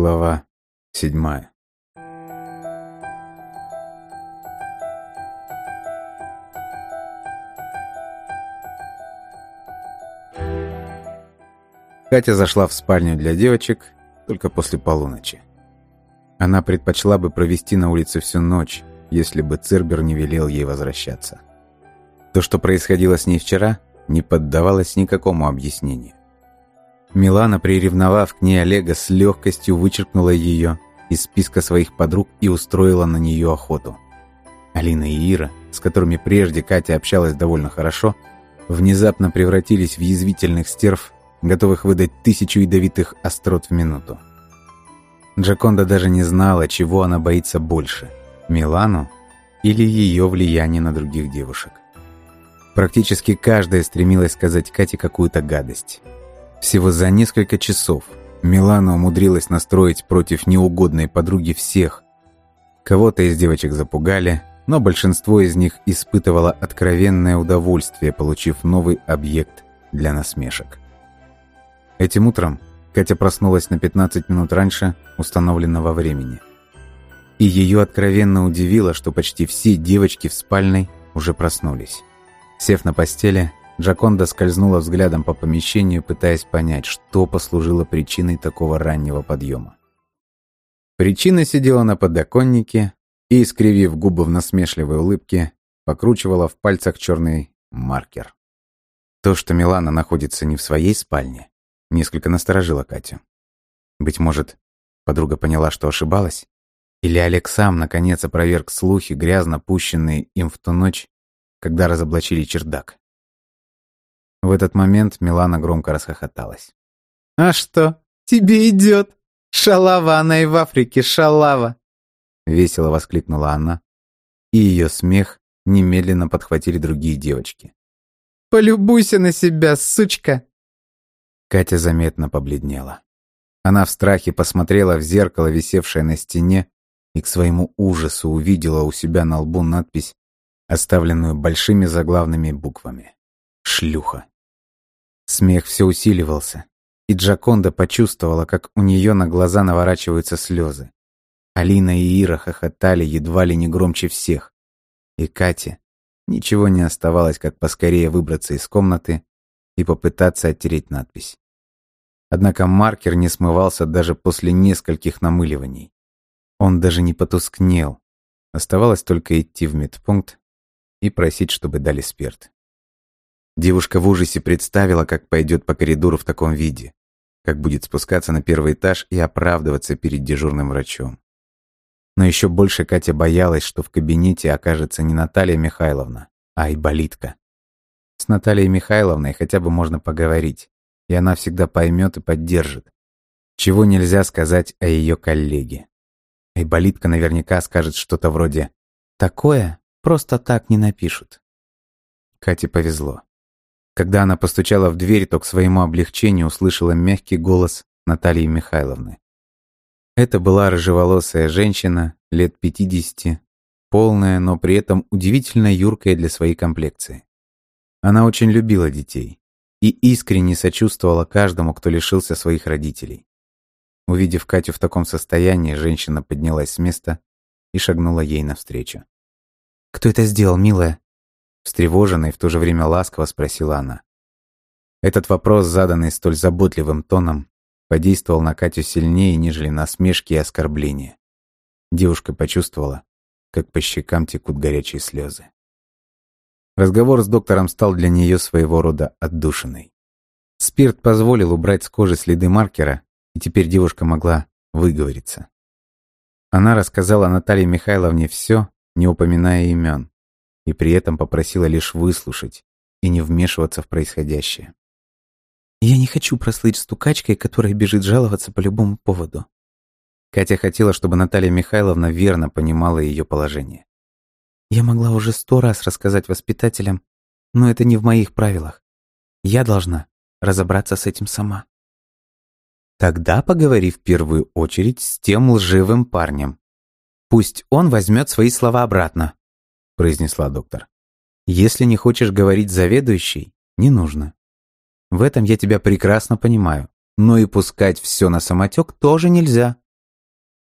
Глава седьмая. Катя зашла в спальню для девочек только после полуночи. Она предпочла бы провести на улице всю ночь, если бы Цербер не велел ей возвращаться. То, что происходило с ней вчера, не поддавалось никакому объяснению. Милана, приревновав к ней Олега, с легкостью вычеркнула ее из списка своих подруг и устроила на нее охоту. Алина и Ира, с которыми прежде Катя общалась довольно хорошо, внезапно превратились в язвительных стерв, готовых выдать тысячу ядовитых острот в минуту. Джаконда даже не знала, чего она боится больше – Милану или ее влияние на других девушек. Практически каждая стремилась сказать Кате какую-то гадость – всего за несколько часов Милана умудрилась настроить против неугодной подруги всех. Кого-то из девочек запугали, но большинство из них испытывало откровенное удовольствие, получив новый объект для насмешек. Этим утром Катя проснулась на 15 минут раньше установленного времени. И ее откровенно удивило, что почти все девочки в спальной уже проснулись. Сев на постели, Джаконда скользнула взглядом по помещению, пытаясь понять, что послужило причиной такого раннего подъема. Причина сидела на подоконнике и, искривив губы в насмешливой улыбке, покручивала в пальцах черный маркер. То, что Милана находится не в своей спальне, несколько насторожило Катю. Быть может, подруга поняла, что ошибалась? Или Олег сам, наконец, опроверг слухи, грязно пущенные им в ту ночь, когда разоблачили чердак? В этот момент Милана громко расхохоталась. «А что, тебе идет? Шалава она и в Африке, шалава!» Весело воскликнула она, и ее смех немедленно подхватили другие девочки. «Полюбуйся на себя, сучка!» Катя заметно побледнела. Она в страхе посмотрела в зеркало, висевшее на стене, и к своему ужасу увидела у себя на лбу надпись, оставленную большими заглавными буквами шлюха. Смех все усиливался, и Джаконда почувствовала, как у нее на глаза наворачиваются слезы. Алина и Ира хохотали едва ли не громче всех. И Кате ничего не оставалось, как поскорее выбраться из комнаты и попытаться оттереть надпись. Однако маркер не смывался даже после нескольких намыливаний. Он даже не потускнел. Оставалось только идти в медпункт и просить, чтобы дали спирт. Девушка в ужасе представила, как пойдет по коридору в таком виде, как будет спускаться на первый этаж и оправдываться перед дежурным врачом. Но еще больше Катя боялась, что в кабинете окажется не Наталья Михайловна, а Айболитка. С Натальей Михайловной хотя бы можно поговорить, и она всегда поймет и поддержит. Чего нельзя сказать о ее коллеге. Айболитка наверняка скажет что-то вроде «Такое просто так не напишут». Кате повезло. Когда она постучала в дверь, то к своему облегчению услышала мягкий голос Натальи Михайловны. Это была рыжеволосая женщина, лет 50, полная, но при этом удивительно юркая для своей комплекции. Она очень любила детей и искренне сочувствовала каждому, кто лишился своих родителей. Увидев Катю в таком состоянии, женщина поднялась с места и шагнула ей навстречу. «Кто это сделал, милая?» Встревоженно и в то же время ласково спросила она. Этот вопрос, заданный столь заботливым тоном, подействовал на Катю сильнее, нежели насмешки и оскорбления. Девушка почувствовала, как по щекам текут горячие слезы. Разговор с доктором стал для нее своего рода отдушиной. Спирт позволил убрать с кожи следы маркера, и теперь девушка могла выговориться. Она рассказала Наталье Михайловне все, не упоминая имен, и при этом попросила лишь выслушать и не вмешиваться в происходящее. «Я не хочу прослыть стукачкой, которая бежит жаловаться по любому поводу». Катя хотела, чтобы Наталья Михайловна верно понимала ее положение. «Я могла уже сто раз рассказать воспитателям, но это не в моих правилах. Я должна разобраться с этим сама». Тогда поговори в первую очередь с тем лживым парнем. Пусть он возьмет свои слова обратно произнесла доктор. «Если не хочешь говорить заведующий, не нужно. В этом я тебя прекрасно понимаю, но и пускать все на самотек тоже нельзя,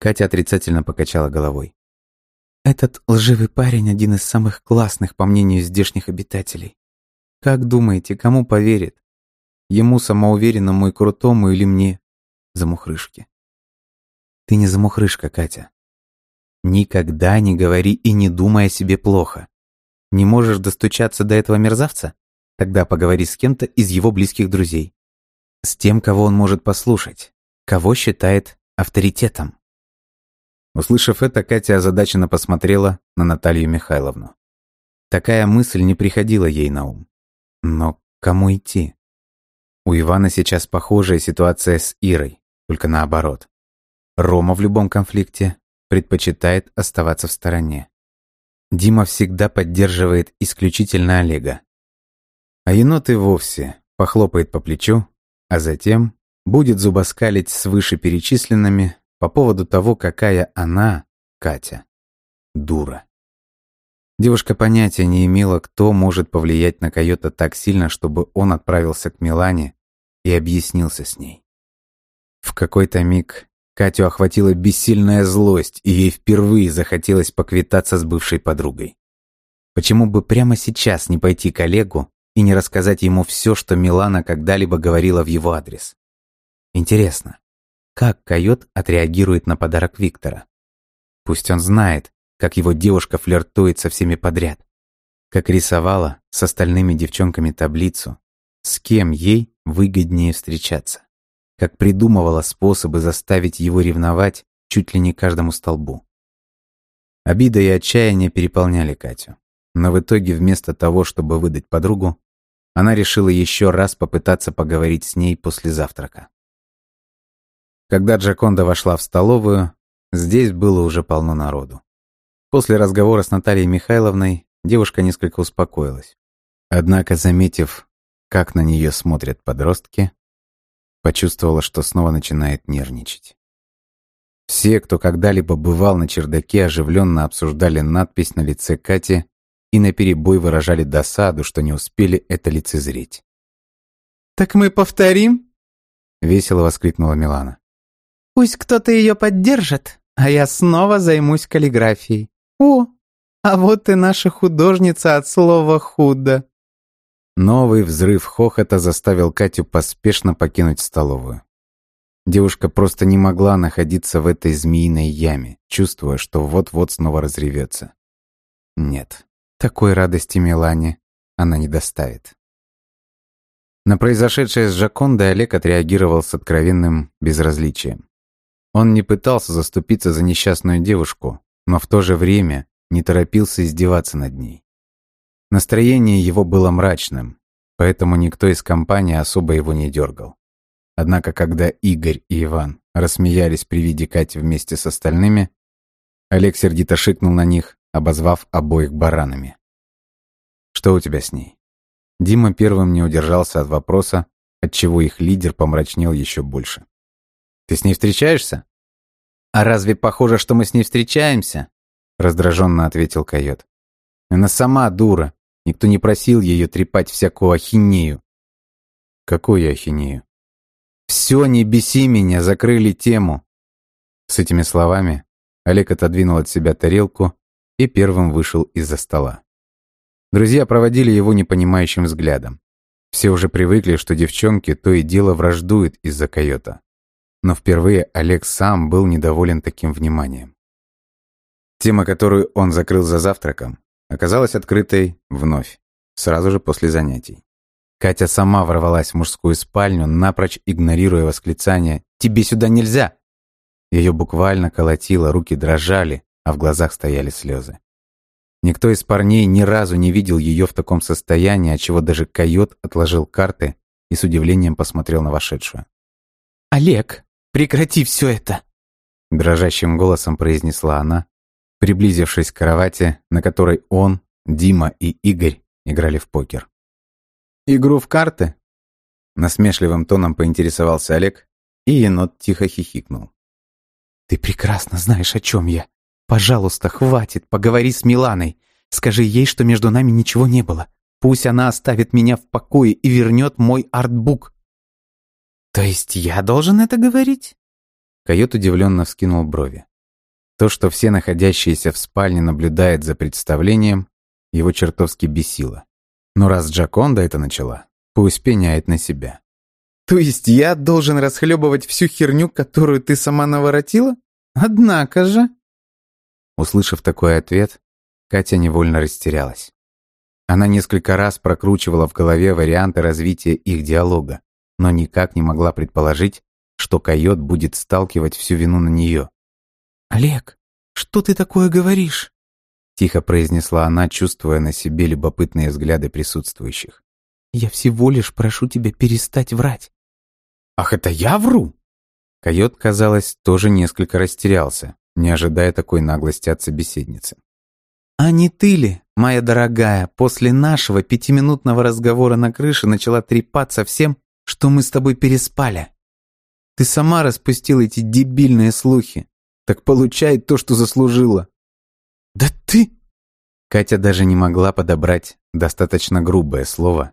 Катя отрицательно покачала головой. Этот лживый парень один из самых классных, по мнению здешних обитателей. Как думаете, кому поверит? Ему самоуверенному и крутому или мне, замухрышке? Ты не замухрышка, Катя. Никогда не говори и не думай о себе плохо. Не можешь достучаться до этого мерзавца? Тогда поговори с кем-то из его близких друзей. С тем, кого он может послушать, кого считает авторитетом. Услышав это, Катя озадаченно посмотрела на Наталью Михайловну. Такая мысль не приходила ей на ум. Но кому идти? У Ивана сейчас похожая ситуация с Ирой, только наоборот. Рома в любом конфликте предпочитает оставаться в стороне. Дима всегда поддерживает исключительно Олега. А енот и вовсе похлопает по плечу, а затем будет зубоскалить с вышеперечисленными по поводу того, какая она, Катя, дура. Девушка понятия не имела, кто может повлиять на койота так сильно, чтобы он отправился к Милане и объяснился с ней. В какой-то миг Катю охватила бессильная злость, и ей впервые захотелось поквитаться с бывшей подругой. Почему бы прямо сейчас не пойти к Олегу и не рассказать ему все, что Милана когда-либо говорила в его адрес? Интересно, как койот отреагирует на подарок Виктора? Пусть он знает, как его девушка флиртует со всеми подряд, как рисовала с остальными девчонками таблицу, с кем ей выгоднее встречаться, как придумывала способы заставить его ревновать чуть ли не каждому столбу. Обида и отчаяние переполняли Катю. Но в итоге вместо того, чтобы выдать подругу, она решила еще раз попытаться поговорить с ней после завтрака. Когда Джаконда вошла в столовую, здесь было уже полно народу. После разговора с Натальей Михайловной девушка несколько успокоилась. Однако, заметив, как на нее смотрят подростки, почувствовала, что снова начинает нервничать. Все, кто когда-либо бывал на чердаке, оживленно обсуждали надпись на лице Кати и наперебой выражали досаду, что не успели это лицезреть. «Так мы повторим?» — весело воскликнула Милана. «Пусть кто-то ее поддержит, а я снова займусь каллиграфией. О, а вот и наша художница от слова «худо». Новый взрыв хохота заставил Катю поспешно покинуть столовую. Девушка просто не могла находиться в этой змеиной яме, чувствуя, что вот-вот снова разревется. Нет, такой радости Милане она не доставит. На произошедшее с Жакондой Олег отреагировал с откровенным безразличием. Он не пытался заступиться за несчастную девушку, но в то же время не торопился издеваться над ней. Настроение его было мрачным, поэтому никто из компании особо его не дергал. Однако, когда Игорь и Иван рассмеялись при виде Кати вместе с остальными, Олег сердито шикнул на них, обозвав обоих баранами. «Что у тебя с ней?» Дима первым не удержался от вопроса, отчего их лидер помрачнел еще больше. «Ты с ней встречаешься?» «А разве похоже, что мы с ней встречаемся?» раздраженно ответил койот. «Она сама дура. Никто не просил ее трепать всякую ахинею». «Какую ахинею?» «Все, не беси меня, закрыли тему». С этими словами Олег отодвинул от себя тарелку и первым вышел из-за стола. Друзья проводили его непонимающим взглядом. Все уже привыкли, что девчонки то и дело враждуют из-за койота. Но впервые Олег сам был недоволен таким вниманием. Тема, которую он закрыл за завтраком, оказалась открытой вновь, сразу же после занятий. Катя сама ворвалась в мужскую спальню, напрочь игнорируя восклицание «Тебе сюда нельзя!». Ее буквально колотило, руки дрожали, а в глазах стояли слезы. Никто из парней ни разу не видел ее в таком состоянии, отчего даже койот отложил карты и с удивлением посмотрел на вошедшую. «Олег, прекрати все это!» Дрожащим голосом произнесла она, приблизившись к кровати, на которой он, Дима и Игорь играли в покер. «Игру в карты?» Насмешливым тоном поинтересовался Олег, и енот тихо хихикнул. «Ты прекрасно знаешь, о чем я. Пожалуйста, хватит, поговори с Миланой. Скажи ей, что между нами ничего не было. Пусть она оставит меня в покое и вернет мой артбук». «То есть я должен это говорить?» Койот удивленно вскинул брови. То, что все находящиеся в спальне наблюдают за представлением, его чертовски бесило. Но раз Джаконда это начала, пусть пеняет на себя. «То есть я должен расхлебывать всю херню, которую ты сама наворотила? Однако же...» Услышав такой ответ, Катя невольно растерялась. Она несколько раз прокручивала в голове варианты развития их диалога, но никак не могла предположить, что койот будет сталкивать всю вину на нее. «Олег, что ты такое говоришь?» Тихо произнесла она, чувствуя на себе любопытные взгляды присутствующих. «Я всего лишь прошу тебя перестать врать». «Ах, это я вру?» Койот, казалось, тоже несколько растерялся, не ожидая такой наглости от собеседницы. «А не ты ли, моя дорогая, после нашего пятиминутного разговора на крыше начала трепаться всем, что мы с тобой переспали? Ты сама распустила эти дебильные слухи. Так получай то, что заслужила». «Да ты...» Катя даже не могла подобрать достаточно грубое слово,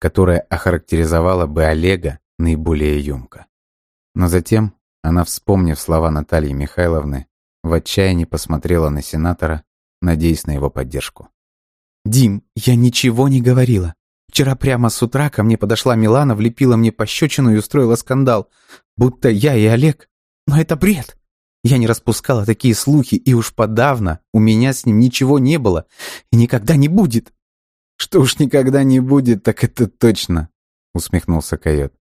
которое охарактеризовало бы Олега наиболее емко. Но затем она, вспомнив слова Натальи Михайловны, в отчаянии посмотрела на сенатора надеясь на его поддержку. «Дим, я ничего не говорила. Вчера прямо с утра ко мне подошла Милана, влепила мне пощечину и устроила скандал. Будто я и Олег. Но это бред. Я не распускала такие слухи, и уж подавно у меня с ним ничего не было и никогда не будет». «Что уж никогда не будет, так это точно», — усмехнулся койот.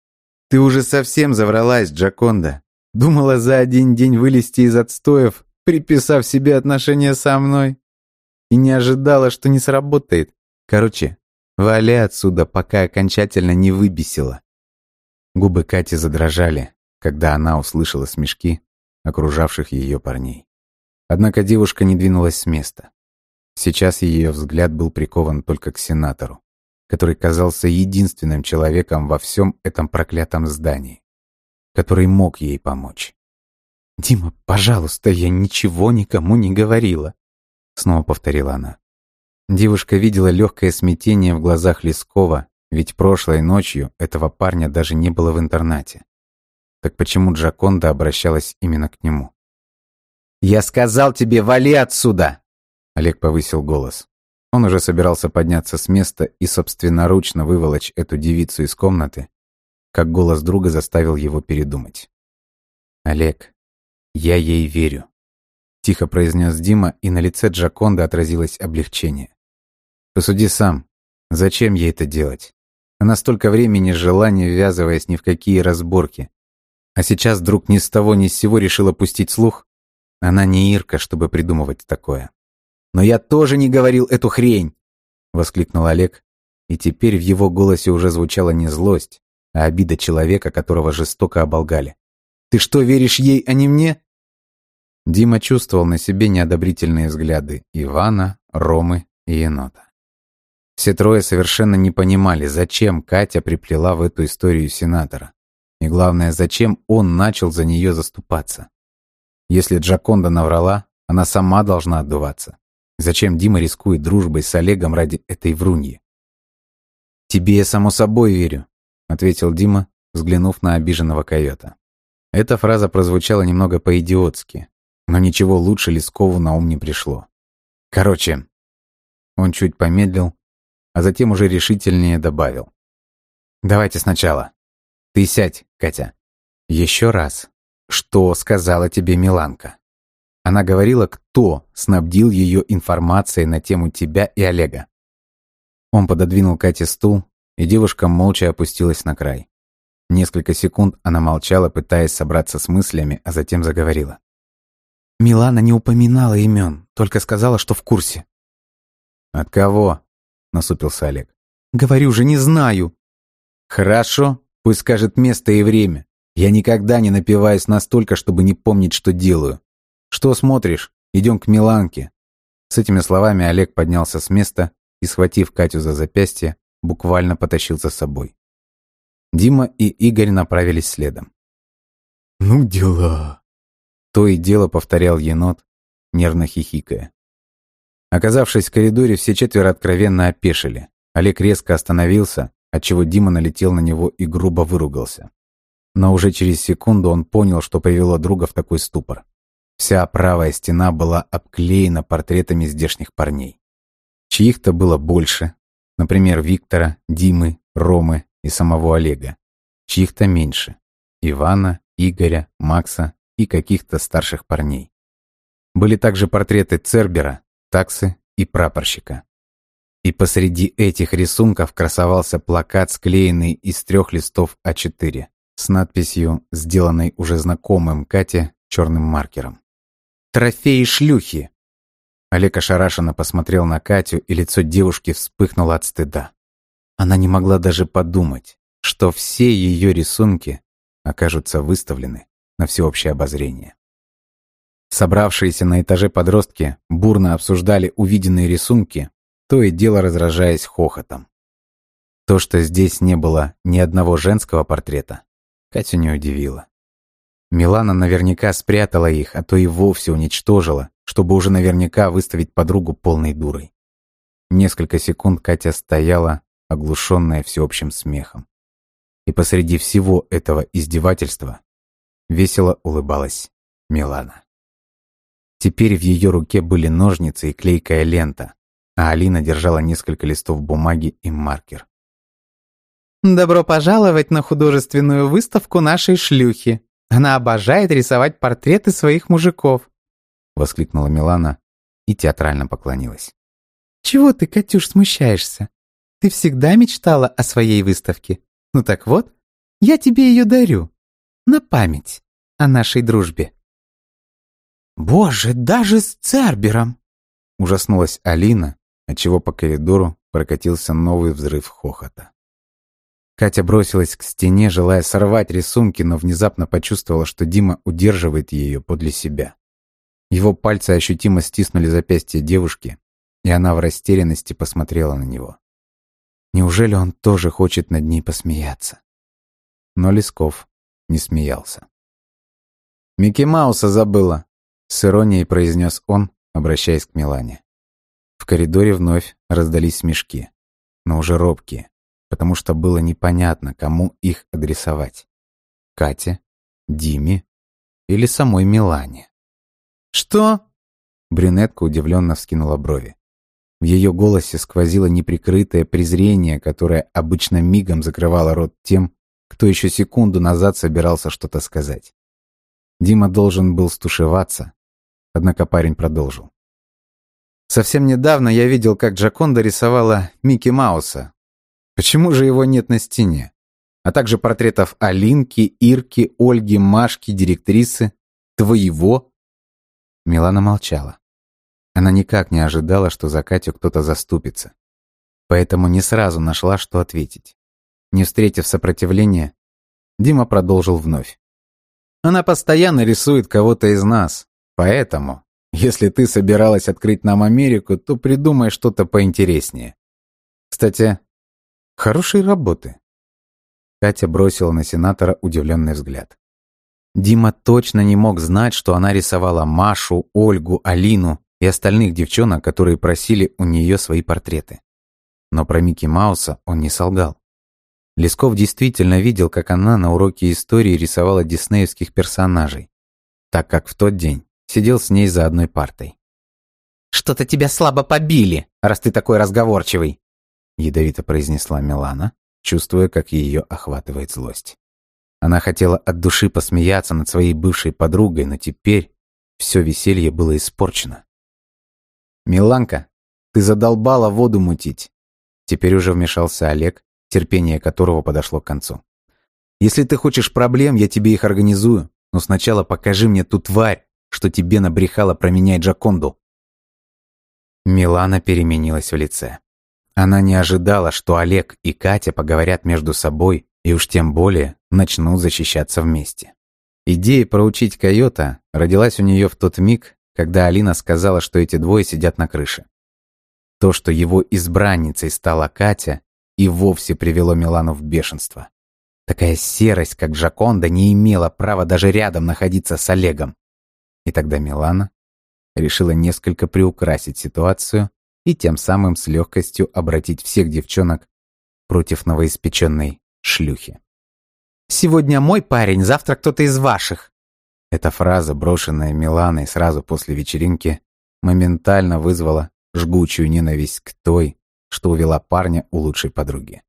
«Ты уже совсем завралась, Джаконда. Думала за один день вылезти из отстоев, приписав себе отношения со мной и не ожидала, что не сработает. Короче, вали отсюда, пока окончательно не выбесила. Губы Кати задрожали, когда она услышала смешки окружавших ее парней. Однако девушка не двинулась с места. Сейчас ее взгляд был прикован только к сенатору, который казался единственным человеком во всем этом проклятом здании, который мог ей помочь. «Дима, пожалуйста, я ничего никому не говорила снова повторила она. Девушка видела легкое смятение в глазах Лескова, ведь прошлой ночью этого парня даже не было в интернате. Так почему Джаконда обращалась именно к нему? «Я сказал тебе, вали отсюда!» Олег повысил голос. Он уже собирался подняться с места и собственноручно выволочь эту девицу из комнаты, как голос друга заставил его передумать. «Олег, я ей верю. Тихо произнес Дима, и на лице Джаконда отразилось облегчение. Посуди сам. Зачем ей это делать? Она столько времени жила, не ввязываясь ни в какие разборки. А сейчас вдруг ни с того ни с сего решила пустить слух? Она не Ирка, чтобы придумывать такое. «Но я тоже не говорил эту хрень!» — воскликнул Олег. И теперь в его голосе уже звучала не злость, а обида человека, которого жестоко оболгали. «Ты что, веришь ей, а не мне? Дима чувствовал на себе неодобрительные взгляды Ивана, Ромы и енота. Все трое совершенно не понимали, зачем Катя приплела в эту историю сенатора. И главное, зачем он начал за нее заступаться. Если Джаконда наврала, она сама должна отдуваться. Зачем Дима рискует дружбой с Олегом ради этой вруньи? «Тебе я само собой верю», — ответил Дима, взглянув на обиженного койота. Эта фраза прозвучала немного по-идиотски, но ничего лучше Лескову на ум не пришло. Короче, он чуть помедлил, а затем уже решительнее добавил. «Давайте сначала. Ты сядь, Катя. Еще раз. Что сказала тебе Миланка?» Она говорила, кто снабдил ее информацией на тему тебя и Олега. Он пододвинул Кате стул, и девушка молча опустилась на край. Несколько секунд она молчала, пытаясь собраться с мыслями, а затем заговорила. Милана не упоминала имен, только сказала, что в курсе. «От кого?» — насупился Олег. «Говорю же, не знаю». «Хорошо, пусть скажет место и время. Я никогда не напиваюсь настолько, чтобы не помнить, что делаю. Что смотришь? Идем к Миланке». С этими словами Олег поднялся с места и, схватив Катю за запястье, буквально потащил за собой. Дима и Игорь направились следом. «Ну дела», то и дело повторял енот, нервно хихикая. Оказавшись в коридоре, все четверо откровенно опешили. Олег резко остановился, отчего Дима налетел на него и грубо выругался. Но уже через секунду он понял, что привело друга в такой ступор. Вся правая стена была обклеена портретами здешних парней. Чьих-то было больше, например, Виктора, Димы, Ромы и самого Олега. Чьих-то меньше, Ивана, Игоря, Макса и каких-то старших парней. Были также портреты Цербера, таксы и прапорщика. И посреди этих рисунков красовался плакат, склеенный из трех листов А4 с надписью, сделанной уже знакомым Кате черным маркером. «Трофеи шлюхи!» Олег ошарашенно посмотрел на Катю, и лицо девушки вспыхнуло от стыда. Она не могла даже подумать, что все ее рисунки окажутся выставлены на всеобщее обозрение. Собравшиеся на этаже подростки бурно обсуждали увиденные рисунки, то и дело разражаясь хохотом. То, что здесь не было ни одного женского портрета, Катю не удивило. Милана наверняка спрятала их, а то и вовсе уничтожила, чтобы уже наверняка выставить подругу полной дурой. Несколько секунд Катя стояла, оглушенная всеобщим смехом. И посреди всего этого издевательства весело улыбалась Милана. Теперь в ее руке были ножницы и клейкая лента, а Алина держала несколько листов бумаги и маркер. «Добро пожаловать на художественную выставку нашей шлюхи. Она обожает рисовать портреты своих мужиков», — воскликнула Милана и театрально поклонилась. «Чего ты, Катюш, смущаешься? Ты всегда мечтала о своей выставке. Ну так вот, я тебе ее дарю. На память о нашей дружбе». «Боже, даже с Цербером!» Ужаснулась Алина, отчего по коридору прокатился новый взрыв хохота. Катя бросилась к стене, желая сорвать рисунки, но внезапно почувствовала, что Дима удерживает ее подле себя. Его пальцы ощутимо стиснули запястье девушки, и она в растерянности посмотрела на него. Неужели он тоже хочет над ней посмеяться? Но Лесков не смеялся. «Микки Мауса забыла», с иронией произнес он, обращаясь к Милане. В коридоре вновь раздались смешки, но уже робкие, потому что было непонятно, кому их адресовать. Кате, Диме или самой Милане. «Что?» Брюнетка удивленно вскинула брови. В ее голосе сквозило неприкрытое презрение, которое обычно мигом закрывало рот тем, кто еще секунду назад собирался что-то сказать. Дима должен был стушеваться, Однако парень продолжил. Совсем недавно я видел, как Джаконда рисовала Микки Мауса. Почему же его нет на стене? А также портретов Алинки, Ирки, Ольги, Машки, директрисы. Твоего? Милана молчала. Она никак не ожидала, что за Катю кто-то заступится. Поэтому не сразу нашла, что ответить. Не встретив сопротивления, Дима продолжил вновь. Она постоянно рисует кого-то из нас, Поэтому, если ты собиралась открыть нам Америку, то придумай что-то поинтереснее. Кстати, хорошей работы. Катя бросила на сенатора удивленный взгляд. Дима точно не мог знать, что она рисовала Машу, Ольгу, Алину и остальных девчонок, которые просили у нее свои портреты. Но про Микки Мауса он не солгал. Лесков действительно видел, как она на уроке истории рисовала диснеевских персонажей, так как в тот день сидел с ней за одной партой. «Что-то тебя слабо побили, раз ты такой разговорчивый», ядовито произнесла Милана, чувствуя, как ее охватывает злость. Она хотела от души посмеяться над своей бывшей подругой, но теперь все веселье было испорчено. «Миланка, ты задолбала воду мутить!» Теперь уже вмешался Олег, терпение которого подошло к концу. «Если ты хочешь проблем, я тебе их организую, но сначала покажи мне ту тварь, что тебе набрехала про меня и Джаконду». Милана переменилась в лице. Она не ожидала, что Олег и Катя поговорят между собой и уж тем более начнут защищаться вместе. Идея проучить койота родилась у нее в тот миг, когда Алина сказала, что эти двое сидят на крыше. То, что его избранницей стала Катя, и вовсе привело Милану в бешенство. Такая серость, как Джаконда, не имела права даже рядом находиться с Олегом. И тогда Милана решила несколько приукрасить ситуацию и тем самым с легкостью обратить всех девчонок против новоиспеченной шлюхи. «Сегодня мой парень, завтра кто-то из ваших!» Эта фраза, брошенная Миланой сразу после вечеринки, моментально вызвала жгучую ненависть к той, что увела парня у лучшей подруги.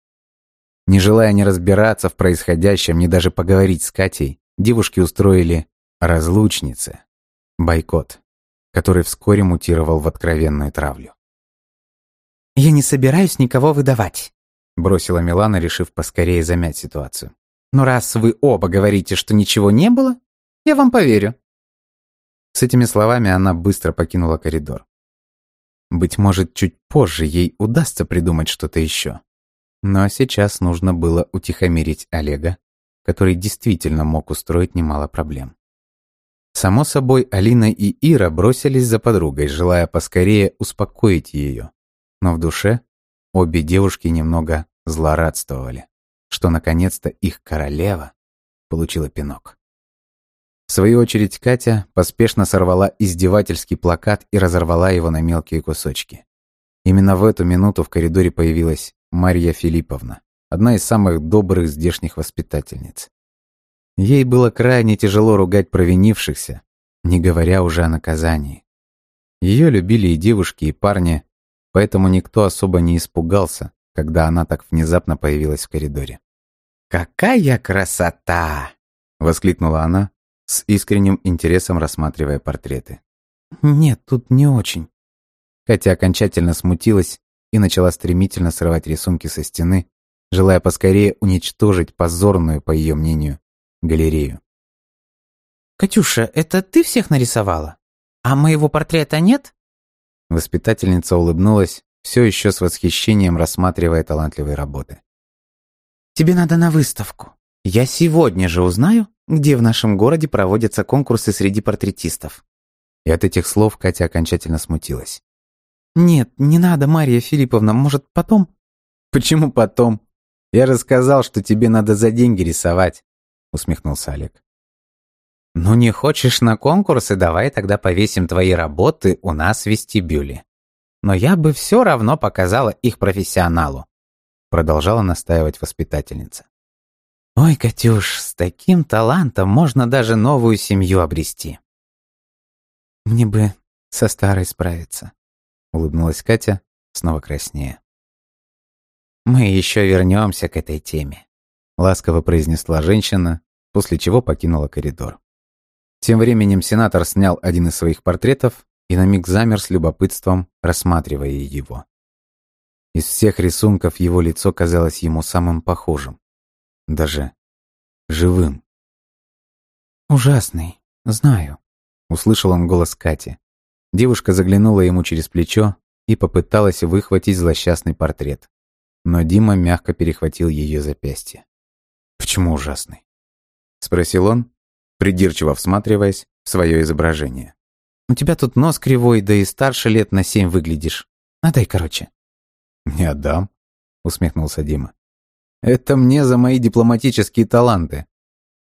Не желая ни разбираться в происходящем, ни даже поговорить с Катей, девушки устроили разлучницы, бойкот, который вскоре мутировал в откровенную травлю. «Я не собираюсь никого выдавать», — бросила Милана, решив поскорее замять ситуацию. «Но раз вы оба говорите, что ничего не было, я вам поверю». С этими словами она быстро покинула коридор. Быть может, чуть позже ей удастся придумать что-то еще. Но сейчас нужно было утихомирить Олега, который действительно мог устроить немало проблем. Само собой, Алина и Ира бросились за подругой, желая поскорее успокоить ее. Но в душе обе девушки немного злорадствовали, что наконец-то их королева получила пинок. В свою очередь Катя поспешно сорвала издевательский плакат и разорвала его на мелкие кусочки. Именно в эту минуту в коридоре появилась Марья Филипповна, одна из самых добрых здешних воспитательниц. Ей было крайне тяжело ругать провинившихся, не говоря уже о наказании. Ее любили и девушки, и парни, поэтому никто особо не испугался, когда она так внезапно появилась в коридоре. «Какая красота!» — воскликнула она, с искренним интересом рассматривая портреты. «Нет, тут не очень». Катя окончательно смутилась и начала стремительно срывать рисунки со стены, желая поскорее уничтожить позорную, по ее мнению, галерею. «Катюша, это ты всех нарисовала? А моего портрета нет?» Воспитательница улыбнулась, все еще с восхищением рассматривая талантливые работы. «Тебе надо на выставку. Я сегодня же узнаю, где в нашем городе проводятся конкурсы среди портретистов. И от этих слов Катя окончательно смутилась. «Нет, не надо, Мария Филипповна, может, потом?» «Почему потом? Я же сказал, что тебе надо за деньги рисовать», усмехнулся Олег. «Ну не хочешь на конкурсы, давай тогда повесим твои работы у нас в вестибюле. Но я бы все равно показала их профессионалу», продолжала настаивать воспитательница. Ой, Катюш, с таким талантом можно даже новую семью обрести. Мне бы со старой справиться, улыбнулась Катя, снова краснее. Мы еще вернемся к этой теме, ласково произнесла женщина, после чего покинула коридор. Тем временем сенатор снял один из своих портретов и на миг замер с любопытством, рассматривая его. Из всех рисунков его лицо казалось ему самым похожим даже живым. «Ужасный, знаю», — услышал он голос Кати. Девушка заглянула ему через плечо и попыталась выхватить злосчастный портрет. Но Дима мягко перехватил ее запястье. «Почему ужасный?» — спросил он, придирчиво всматриваясь в свое изображение. «У тебя тут нос кривой, да и старше лет на семь выглядишь. Отдай короче». «Не отдам», — усмехнулся Дима. Это мне за мои дипломатические таланты.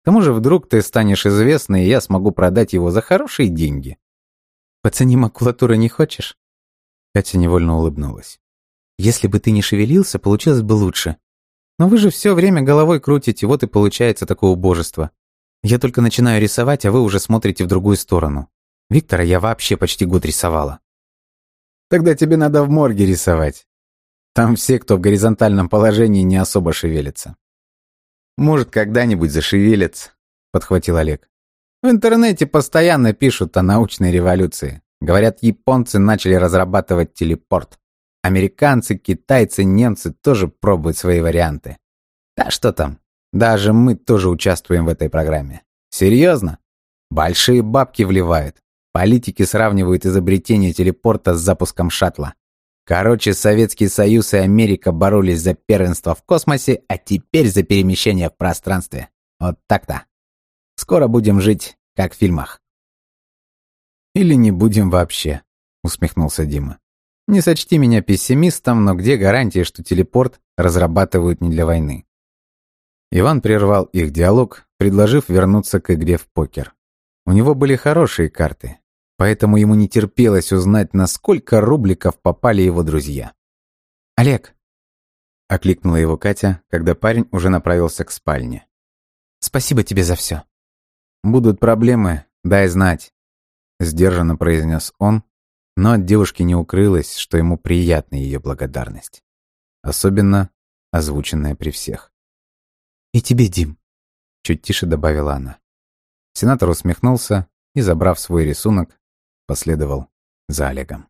К тому же вдруг ты станешь известной, и я смогу продать его за хорошие деньги. Пацани макулатуры не хочешь? Катя невольно улыбнулась. Если бы ты не шевелился, получилось бы лучше. Но вы же все время головой крутите, вот и получается такое убожество. Я только начинаю рисовать, а вы уже смотрите в другую сторону. Виктора я вообще почти год рисовала. Тогда тебе надо в морге рисовать. Там все, кто в горизонтальном положении, не особо шевелятся. Может, когда-нибудь зашевелятся, подхватил Олег. В интернете постоянно пишут о научной революции. Говорят, японцы начали разрабатывать телепорт. Американцы, китайцы, немцы тоже пробуют свои варианты. Да что там, даже мы тоже участвуем в этой программе. Серьезно? Большие бабки вливают. Политики сравнивают изобретение телепорта с запуском шаттла. Короче, Советский Союз и Америка боролись за первенство в космосе, а теперь за перемещение в пространстве. Вот так-то. Скоро будем жить, как в фильмах. Или не будем вообще, усмехнулся Дима. Не сочти меня пессимистом, но где гарантия, что телепорт разрабатывают не для войны? Иван прервал их диалог, предложив вернуться к игре в покер. У него были хорошие карты, Поэтому ему не терпелось узнать, на сколько рубликов попали его друзья. «Олег!» — окликнула его Катя, когда парень уже направился к спальне. «Спасибо тебе за все. Будут проблемы, дай знать», — сдержанно произнес он, но от девушки не укрылось, что ему приятна ее благодарность. Особенно озвученная при всех. «И тебе, Дим», — чуть тише добавила она. Сенатор усмехнулся и, забрав свой рисунок, последовал за Олегом.